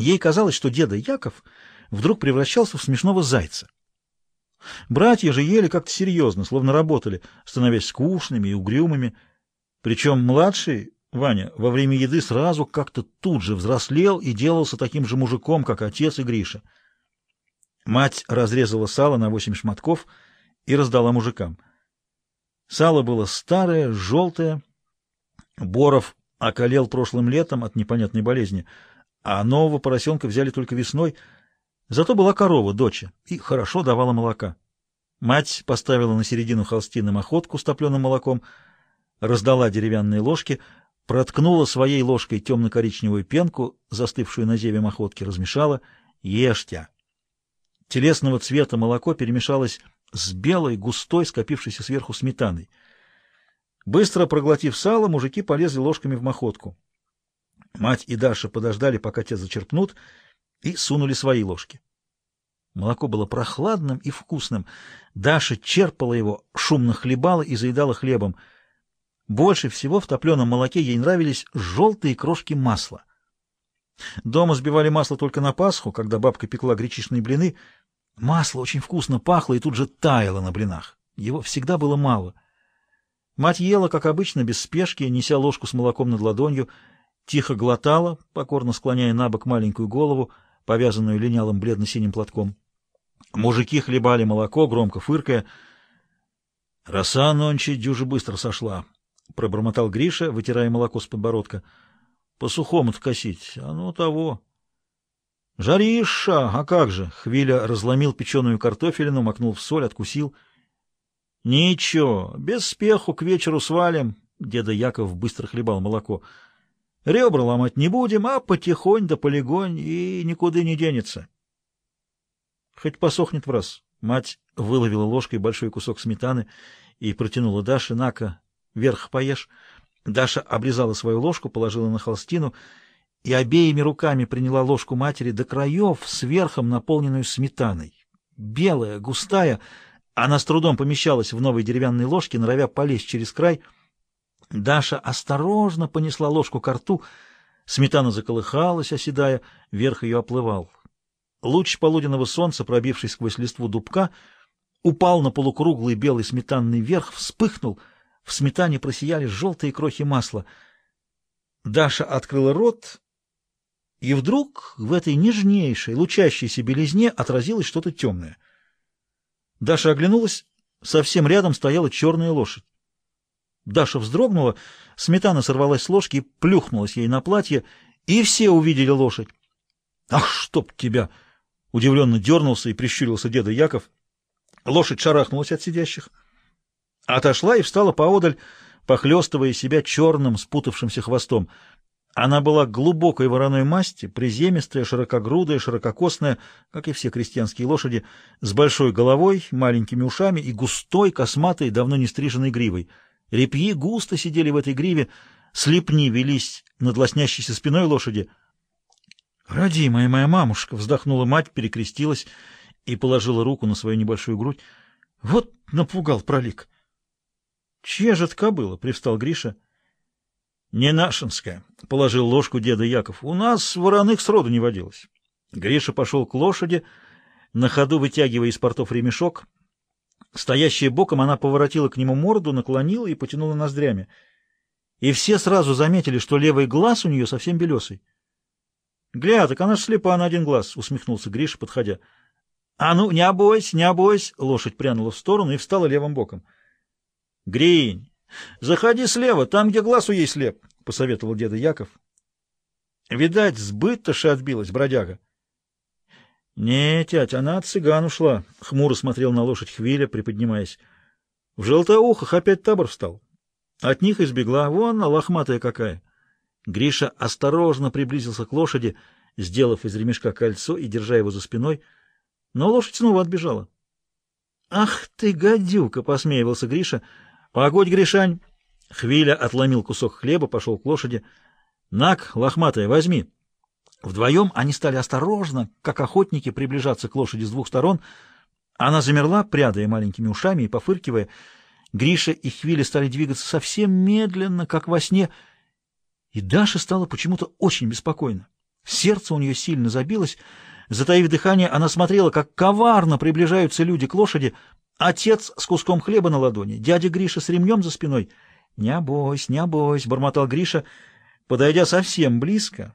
Ей казалось, что деда Яков вдруг превращался в смешного зайца. Братья же ели как-то серьезно, словно работали, становясь скучными и угрюмыми. Причем младший, Ваня, во время еды сразу как-то тут же взрослел и делался таким же мужиком, как отец и Гриша. Мать разрезала сало на восемь шматков и раздала мужикам. Сало было старое, желтое. Боров околел прошлым летом от непонятной болезни, а нового поросенка взяли только весной. Зато была корова, доча, и хорошо давала молока. Мать поставила на середину холстины охотку с топленым молоком, раздала деревянные ложки, проткнула своей ложкой темно-коричневую пенку, застывшую на зеве охотки, размешала. Ешьте! Телесного цвета молоко перемешалось с белой, густой, скопившейся сверху сметаной. Быстро проглотив сало, мужики полезли ложками в махотку. Мать и Даша подождали, пока те зачерпнут, и сунули свои ложки. Молоко было прохладным и вкусным. Даша черпала его, шумно хлебала и заедала хлебом. Больше всего в топленом молоке ей нравились желтые крошки масла. Дома сбивали масло только на Пасху, когда бабка пекла гречишные блины. Масло очень вкусно пахло и тут же таяло на блинах. Его всегда было мало. Мать ела, как обычно, без спешки, неся ложку с молоком над ладонью, тихо глотала, покорно склоняя на бок маленькую голову, повязанную линялым бледно-синим платком. Мужики хлебали молоко, громко фыркая. — Роса нонче дюже быстро сошла, — пробормотал Гриша, вытирая молоко с подбородка. — По сухому-то косить, оно того. — Жариша, а как же? — Хвиля разломил печеную картофелину, макнул в соль, откусил —— Ничего, без спеху к вечеру свалим. Деда Яков быстро хлебал молоко. — Ребра ломать не будем, а потихонь да полегонь, и никуда не денется. Хоть посохнет в раз. Мать выловила ложкой большой кусок сметаны и протянула Даше. — На-ка, вверх поешь. Даша обрезала свою ложку, положила на холстину и обеими руками приняла ложку матери до краев, сверхом наполненную сметаной. Белая, густая, она с трудом помещалась в новой деревянной ложке, норовя полезть через край. Даша осторожно понесла ложку к рту. Сметана заколыхалась, оседая, верх ее оплывал. Луч полуденного солнца, пробившись сквозь листву дубка, упал на полукруглый белый сметанный верх, вспыхнул. В сметане просияли желтые крохи масла. Даша открыла рот, и вдруг в этой нежнейшей, лучащейся белизне отразилось что-то темное — Даша оглянулась, совсем рядом стояла черная лошадь. Даша вздрогнула, сметана сорвалась с ложки и плюхнулась ей на платье, и все увидели лошадь. «Ах, чтоб тебя!» — удивленно дернулся и прищурился деда Яков. Лошадь шарахнулась от сидящих, отошла и встала поодаль, похлестывая себя черным спутавшимся хвостом. Она была глубокой вороной масти, приземистая, широкогрудая, ширококосная, как и все крестьянские лошади, с большой головой, маленькими ушами и густой, косматой, давно не стриженной гривой. Репьи густо сидели в этой гриве, слепни велись над лоснящейся спиной лошади. «Родимая моя мамушка!» — вздохнула мать, перекрестилась и положила руку на свою небольшую грудь. «Вот напугал пролик!» «Чья же это кобыла?» — привстал Гриша. Не нашинская, — положил ложку деда Яков. У нас вороных сроду не водилось. Гриша пошел к лошади, на ходу вытягивая из портов ремешок. Стоящая боком, она поворотила к нему морду, наклонила и потянула ноздрями. И все сразу заметили, что левый глаз у нее совсем белесый. — Гля, так она слепа на один глаз, — усмехнулся Гриша, подходя. — А ну, не обойся, не обойся! — лошадь прянула в сторону и встала левым боком. — Гринь! — Заходи слева, там, где глаз у ей слеп, — посоветовал деда Яков. Видать, сбыт-то отбилась, бродяга. — Не, тять, она от цыган ушла, — хмуро смотрел на лошадь Хвиля, приподнимаясь. В желтоухах опять табор встал. От них избегла. Вон, лохматая какая. Гриша осторожно приблизился к лошади, сделав из ремешка кольцо и держа его за спиной, но лошадь снова отбежала. — Ах ты, гадюка! — посмеивался Гриша —— Погодь, Гришань! Хвиля отломил кусок хлеба, пошел к лошади. — Нак, лохматая, возьми! Вдвоем они стали осторожно, как охотники, приближаться к лошади с двух сторон. Она замерла, прядая маленькими ушами и пофыркивая. Гриша и Хвиля стали двигаться совсем медленно, как во сне, и Даша стала почему-то очень беспокойна. Сердце у нее сильно забилось. Затаив дыхание, она смотрела, как коварно приближаются люди к лошади. Отец с куском хлеба на ладони, дядя Гриша с ремнем за спиной. «Не обойся, не обойся», — бормотал Гриша. Подойдя совсем близко,